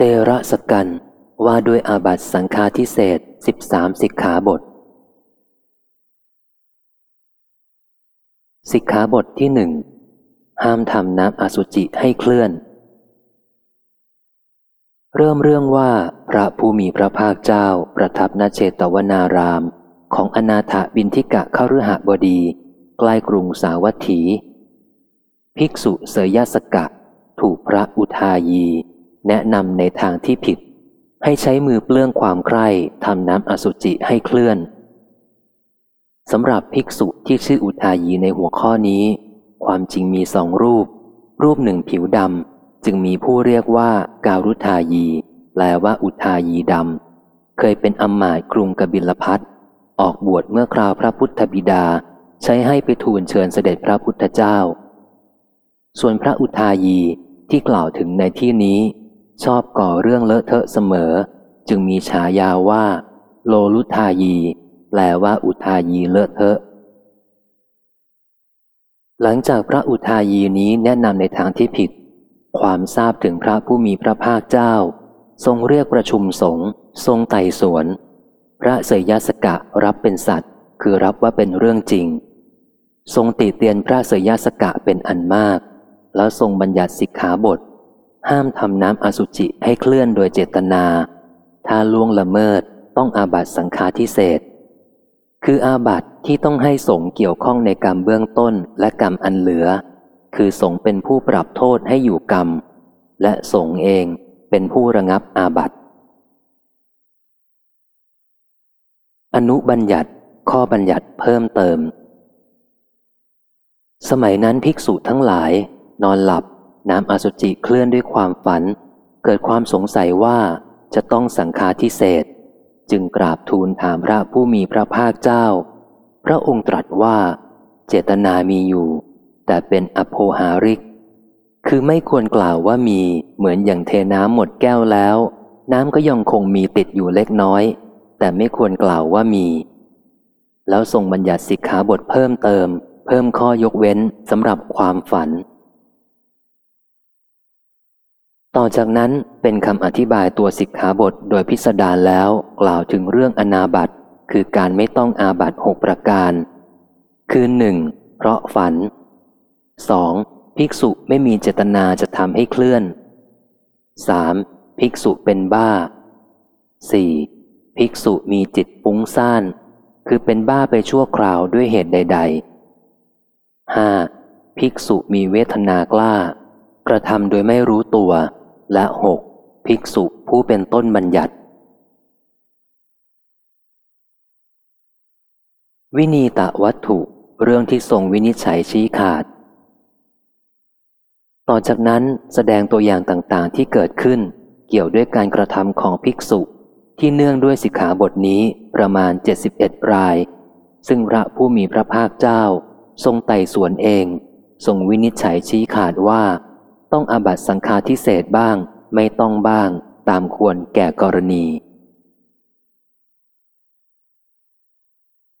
เตระสกันว่าด้วยอาบัตสังฆาทิเศษสิบสามสิกขาบท สิกขาบทที่หนึ่งห้ามทำน้ำอสุจิให้เคลื่อน เริ่มเรื่องว่าพระผู้มีพระภาคเจ้าประทับณเชตวนาราม ของอนาถบินทิกะเข้าฤหบดี ใกล้กรุงสาวัตถี ภิกษุเสยยสกะ ถูกพระอุทายี แนะนำในทางที่ผิด ให้ใช้มือเปลื้องความใคร่ทำน้ำอสุจิให้เคลื่อนสำหรับภิกษุที่ชื่ออุทายีในหัวข้อนี้ ความจริงมีสองรูป รูปหนึ่งผิวดำจึงมีผู้เรียกว่าการุทายี แปลว่าอุทายีดำเคยเป็นอมมาตกรุงกบิลพัทออกบวชเมื่อคราวพระพุทธบิดา ใช้ให้ไปทูลเชิญเสด็จพระพุทธเจ้า ส่วนพระอุทายีที่กล่าวถึงในที่นี้ ชอบก่อเรื่องเลอะเทอะเสมอ จึงมีฉายาว่า โลลุทายี แปลว่าอุทายีเลอะเทอะ หลังจากพระอุทายีนี้แนะนำในทางที่ผิด ความทราบถึงพระผู้มีพระภาคเจ้า ทรงเรียกประชุมสงฆ์ทรงไต่สวน พระเสยยสกะรับเป็นสัตว์ คือรับว่าเป็นเรื่องจริง ทรงติเตียนพระเสยยสกะเป็นอันมาก แล้วทรงบัญญัติสิกขาบท ห้ามทำน้ำอสุจิให้เคลื่อนโดยเจตนา ถ้าล่วงละเมิดต้องอาบัตสังฆาทิเศษ คืออาบัตที่ต้องให้สงเกี่ยวข้องในกรรมเบื้องต้นและกรรมอันเหลือ คือสงเป็นผู้ปรับโทษให้อยู่กรรม และสงเองเป็นผู้ระงับอาบัตอนุบัญญัติข้อบัญญัติเพิ่มเติม สมัยนั้นภิกษุทั้งหลาย นอนหลับ น้ำอสุจิเคลื่อนด้วยความฝัน เกิดความสงสัยว่าจะต้องสังฆาทิเศษ จึงกราบทูลถามพระผู้มีพระภาคเจ้า พระองค์ตรัสว่า เจตนามีอยู่ แต่เป็นอโภหาริก คือไม่ควรกล่าวว่ามีเหมือนอย่างเทน้ำหมดแก้วแล้ว น้ำก็ยังคงมีติดอยู่เล็กน้อย แต่ไม่ควรกล่าวว่ามี แล้วทรงบัญญัติสิกขาบทเพิ่มเติม เพิ่มข้อยกเว้นสำหรับความฝัน ต่อจากนั้นเป็นคำอธิบายตัวสิกขาบทโดยพิสดารแล้วกล่าวถึงเรื่องอนาบัตคือการไม่ต้องอาบัตหกประการ คือหนึ่งเพราะฝัน 2. ภิกษุไม่มีเจตนาจะทำให้เคลื่อน 3. ภิกษุเป็นบ้า 4. ภิกษุมีจิตฟุ้งซ่าน คือเป็นบ้าไปชั่วคราวด้วยเหตุใด ๆ 5. ภิกษุมีเวทนากล้ากระทำโดยไม่รู้ตัว และหกภิกษุผู้เป็นต้นบัญญัติ วินีตะวัตถุเรื่องที่ทรงวินิจฉัยชี้ขาด ต่อจากนั้นแสดงตัวอย่างต่างๆที่เกิดขึ้น เกี่ยวด้วยการกระทำของภิกษุ ที่เนื่องด้วยสิกขาบทนี้ประมาณ 71 ราย ซึ่งพระผู้มีพระภาคเจ้า ทรงไต่สวนเอง ทรงวินิจฉัยชี้ขาดว่า ต้องอาบัตสังฆาทิเศษบ้าง ไม่ต้องบ้าง ตามควรแก่กรณี